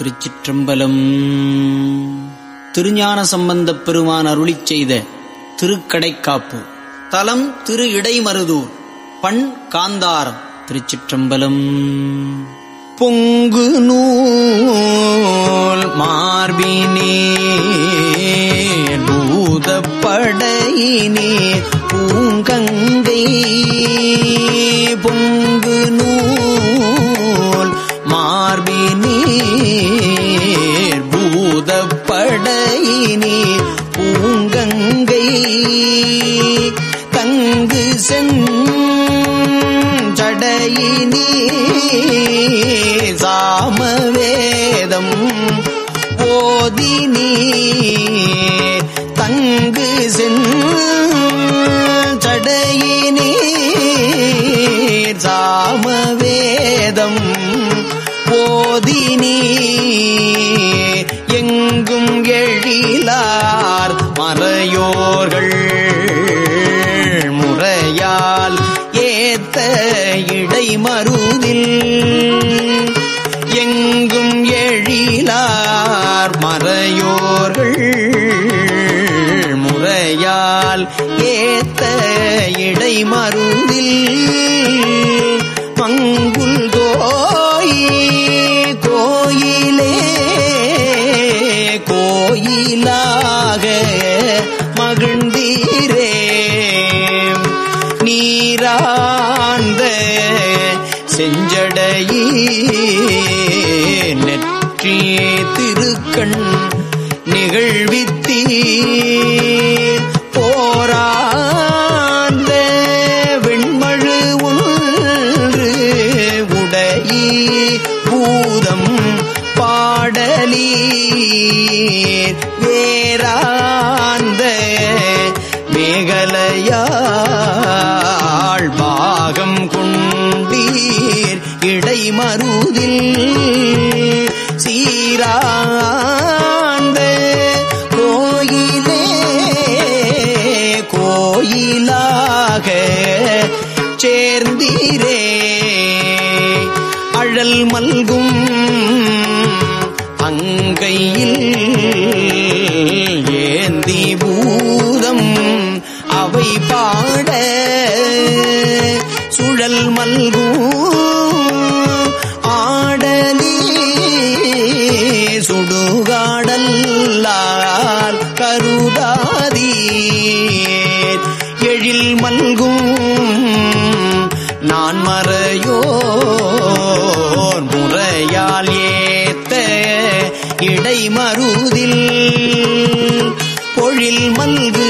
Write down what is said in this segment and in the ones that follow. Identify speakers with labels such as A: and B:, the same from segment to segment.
A: திருச்சிற்றம்பலம். திருஞான சம்பந்தப் பெருமான் அருளி செய்த திருக்கடைக்காப்பு. தலம் திரு இடைமருதூர் பண் காந்தாரம் திருச்சிற்றம்பலம். பொங்கு நூல் மார்பினே பூதப்படையினே பூங்கங்கை தங்கு செஞ்சடையினே சாமவேதம் ஓதினி தங்கு செஞ்சடையினே சாமவேதம் எழிலார் மறையோர்கள் முறையால் ஏத்த இடை மருந்தில் மங்குல் தோயி கோயிலே கோயிலாக மகிழ்ந்தீரே. மருதில் சீராந்த கோயிலே கோயிலாக சேர்ந்தீரே. அழல் மல்கும் அங்கையில் ஏந்தி பூதம் அவை பாட சுழல் மல்கும் நான் மறையோர் முறையால் ஏத்த இடைமருதில் பொழில் மல்கு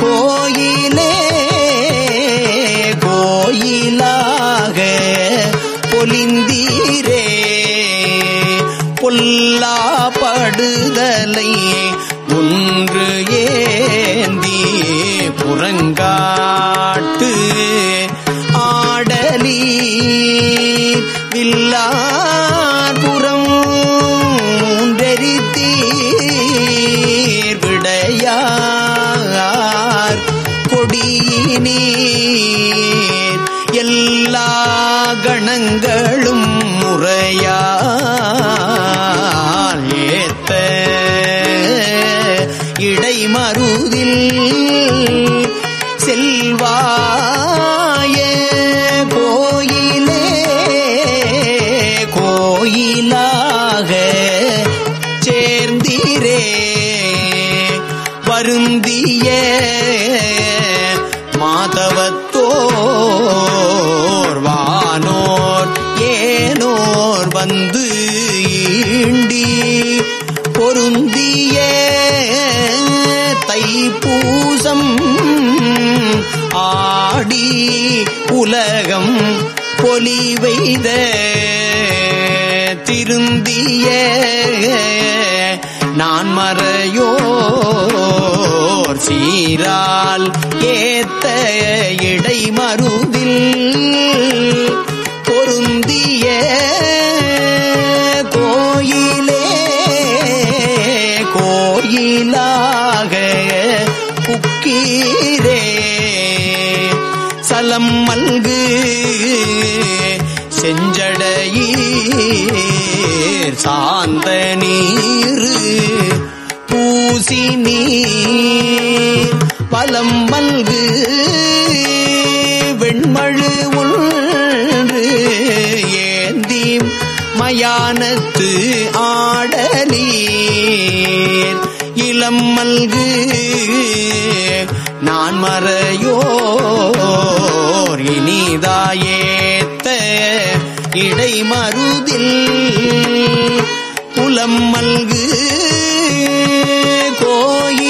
A: கோயிலே கோயிலாக பொலிந்தீரே. பொல்லாப்படுதலை ஒன்று ஏ நீ பொலி வைத திருந்திய நான் மறையோர் சீரால் ஏத்த இடை மருதில் பொருந்திய கோயிலே கோயிலாக புக்கீரே சலம் மல்கு செஞ்சடையீர். சாந்த நீர் பூசி நீர். பலம் மல்கு வெண்மழு ஒன்று ஏந்தி மயானத்து ஆடலீர். இளம் மல்கு நான் மறையோ இனிதாயேத்த இடைமருதில் புலம் மல்கு கோயிலே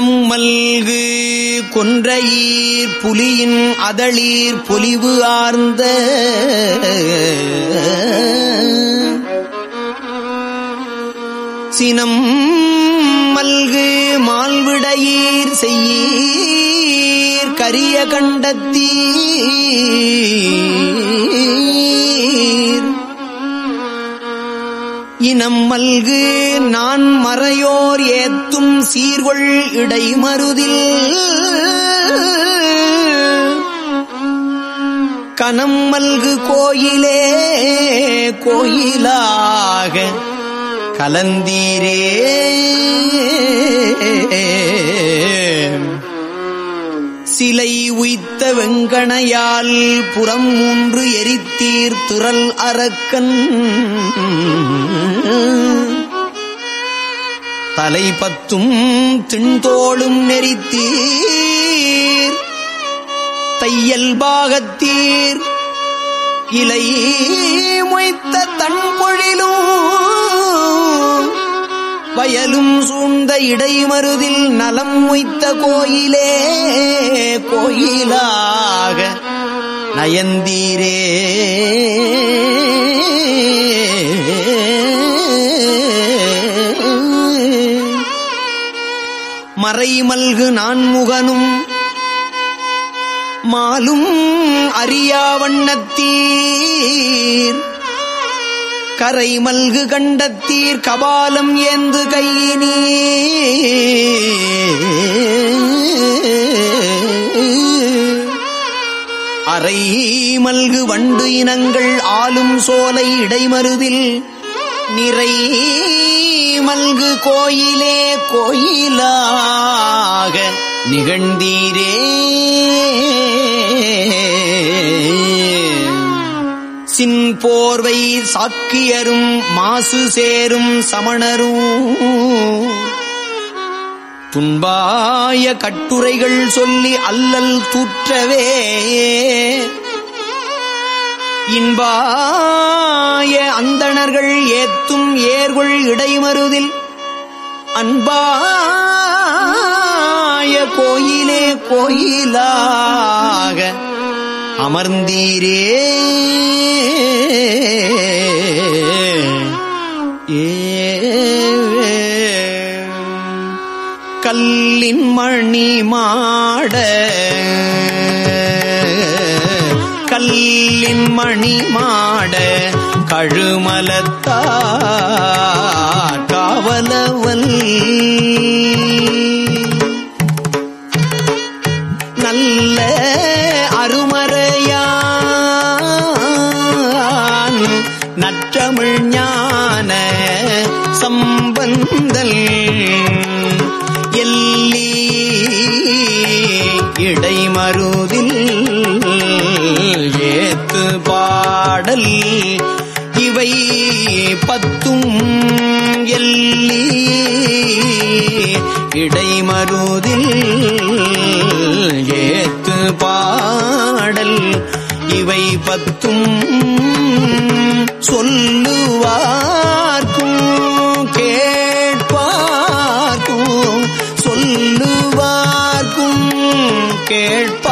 A: புனம் மல்கு கொன்றையீர் புலியின் அதளீர் பொலிவு ஆர்ந்த சினம் மல்கு மால்விடையீர் செய்யீர் கரிய கண்டத்தீ இனம் மல்கு நான் மறையோர் ஏத்தும் சீர்கொள் இடைமருதில் கனம் மல்கு கோயிலே கோயிலாக கலந்தீரே. சிலை உய்த்த வெங்கணையால் புறம் மூன்று எரித்தீர் திரள் அரக்கன். தலை பத்தும் திண்தோளும் நெறித்தீர். தையல் பாகத்தீர். இலை மொய்த்த தன்பொழிலும் வயலும் சூழ்ந்த இடைமருதில் நலம் மொய்த்த கோயிலே கோயிலாக நயந்தீரே. மறைமல்கு நான்முகனும் மாலும் அறியா வண்ணத்தீர். கரை மல்கு கண்டத்தீர் கபாலம் ஏந்து கையினே அறை மல்கு வண்டு இனங்கள் ஆளும் சோலை இடைமருதில் நிறை மல்கு கோயிலே கோயிலாக நிகழ்ந்தீரே. சின் போர்வை சாக்கியரும் மாசு சேரும் சமணரும் துன்பாய கட்டுரைகள் சொல்லி அல்லல் தூற்றவே. இன்பாய அந்தணர்கள் ஏத்தும் ஏர்கொள் இடைமருதில் அன்பாய கோயிலே கோயிலாக அமர்ந்தீரே. கல்லின் மணி மாட கல்லின் மணி மாட கழுமலத்தா காவலவல் நல்ல அருமறையான் நற்றமிழ் ஞான சம்பந்தல். எல்லி இடைமருதில் பாடல் இவை பத்தும் எல்லி இடைமருதில் ஏத்து பாடல் இவை பத்தும் சொல்லுவார்க்கும் கேட்பார்க்கும் சொல்லுவார்க்கும் கேட்பார்க்கும்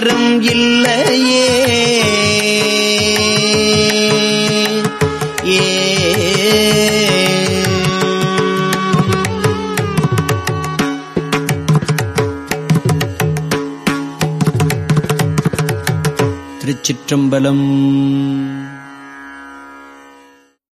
A: சொல்லுவார்க்கும் இல்லையே. திருச்சிற்றம்பலம்.